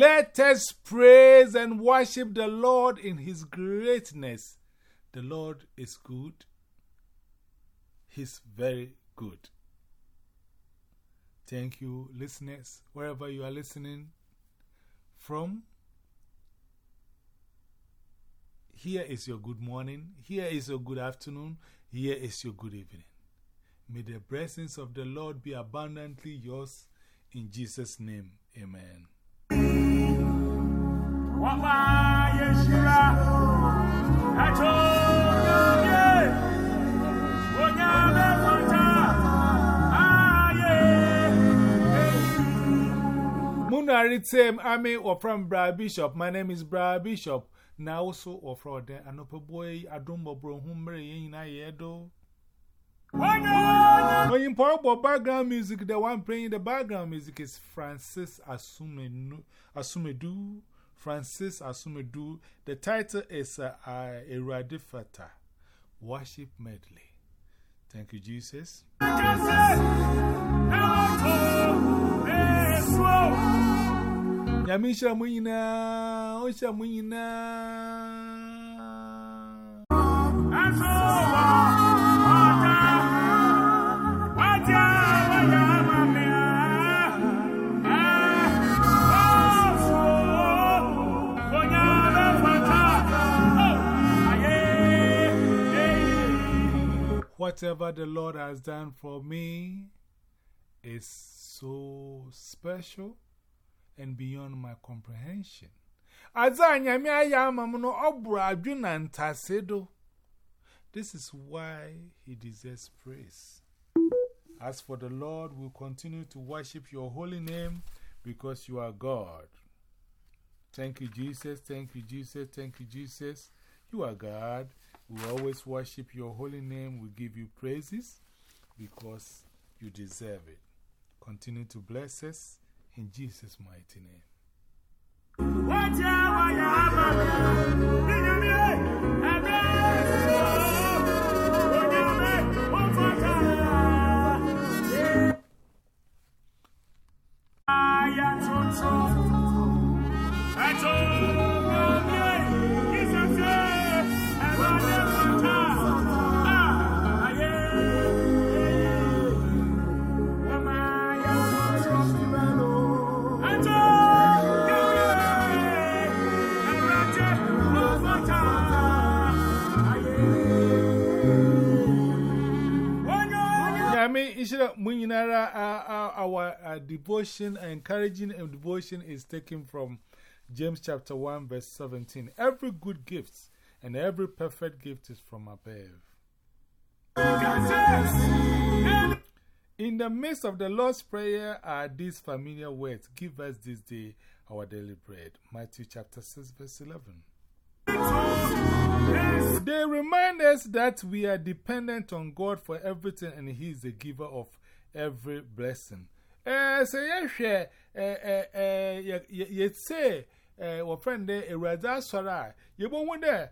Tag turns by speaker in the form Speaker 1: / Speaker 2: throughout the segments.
Speaker 1: Let us praise and worship the Lord in His greatness. The Lord is good. He's very good. Thank you, listeners, wherever you are listening from. Here is your good morning. Here is your good afternoon. Here is your good evening. May the blessings of the Lord be abundantly yours in Jesus' name. Amen. Munaritem Ame or from Bra Bishop. My name is Bra Bishop. Now also or from there, and up a boy, I don't know, bro, whom in I yedo. When you put background music, the one playing the background music is Francis Asumedu. Francis Asumedu. The title is uh, uh, Eradifata Worship Medley. Thank you, Jesus. Yamisha Muina, Osha Muina. Whatever the Lord has done for me is so special and beyond my comprehension. This is why he deserves praise. As for the Lord, we'll continue to worship your holy name because you are God. Thank you, Jesus. Thank you, Jesus. Thank you, Jesus. You are God. We always worship your holy name. We give you praises because you deserve it. Continue to bless us in Jesus' mighty name. Our uh, devotion, encouraging and devotion is taken from James chapter 1, verse 17. Every good gift and every perfect gift is from above. In the midst of the Lord's Prayer are these familiar words Give us this day our daily bread. Matthew chapter 6, verse 11. They remind us that we are dependent on God for everything and He is the giver of every blessing. Eh, say, yes, eh, eh, eh, yet say, eh, or friend, a raza sora, you won't there,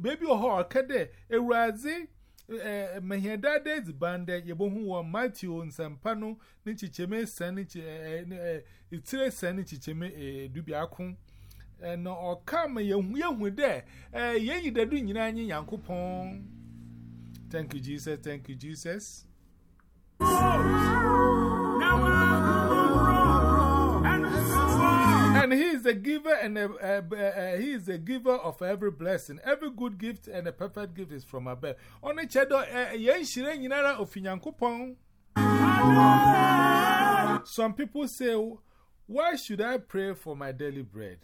Speaker 1: baby or cade, a razi. Eh, Maheda days bande, ye bon who Matthew and Sampano, Nichicheme, Sanich, eh, it's a Sanichicheme, eh, Dubiacum, and or come a young young with there, eh, ye, the doing Yankupon. Thank you, Jesus. Thank you, Jesus. And he is the giver and a, uh, uh, he is the giver of every blessing. Every good gift and a perfect gift is from above. Only chedo yen shire nyinara of Yankupon. Some people say, Why should I pray for my daily bread?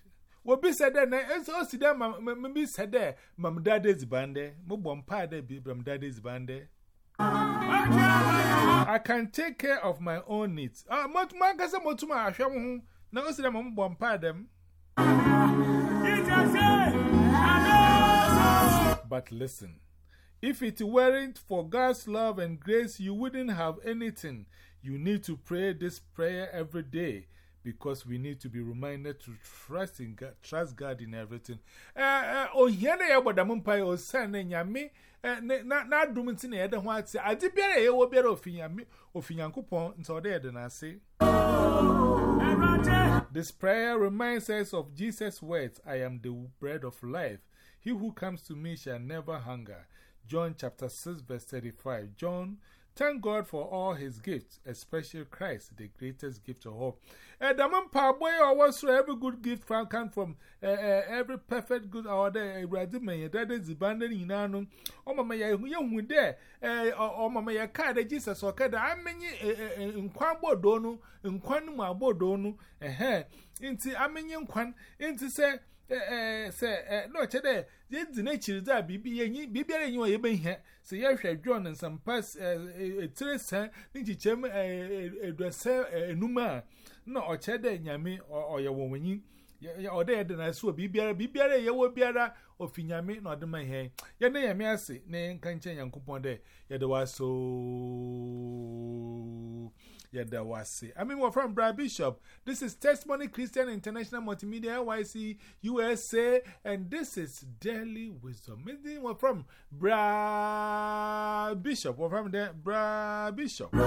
Speaker 1: Said see that, maybe said that, Mam Daddy's bande, de be Daddy's bande. I can take care of my own needs. Ah, Motuma, see them them. But listen, if it weren't for God's love and grace, you wouldn't have anything. You need to pray this prayer every day because we need to be reminded to trust in God, trust God in everything. Oh, here they but I'm umpire or son and yammy, not not doing in the other one. I did be a will be of yammy of Yankupon until there, then I say. This prayer reminds us of Jesus' words I am the bread of life. He who comes to me shall never hunger. John chapter 6, verse 35. John, thank God for all his gifts, especially Christ, the greatest gift of all. And the man, boy, also every good gift come from uh, uh, every perfect good order. A ready that is abandoned in Anum. Oh, mamma, young with there. Oh, mamma, your card, Jesus, or card. I mean, in Quambo dono, in Quanuma bodono, a hair. Into I mean, young Quan, into say. Eh, say, eh, no, Chede, the nature that be be be you are even here. So, yes, I drawn and some pass a trace, Ninja Chem, a dresser, a numa. No, or Chede, Yami, or your woman. Or there, then I saw Bibiara, Bibiara, ya will biara, or Finyami, not the my hair. Ya name, Yamasi, name can't change and coupon day. Ya there was so. Yada wasi. I mean, we're from Brad Bishop. This is Testimony Christian International Multimedia NYC USA, and this is Daily Wisdom. We're from Brad Bishop. We're from there, Brad Bishop. Maya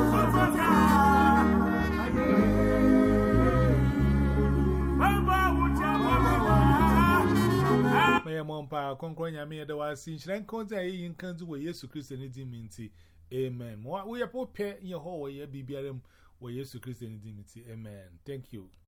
Speaker 1: Mompa, Conquering Yami, the was in Shrankonza, in Kanzu, where Yesu Christ and Diminti. Amen. We are prepared in your whole way, BBRM, where Yesu Christ and Diminti. Amen. Thank you.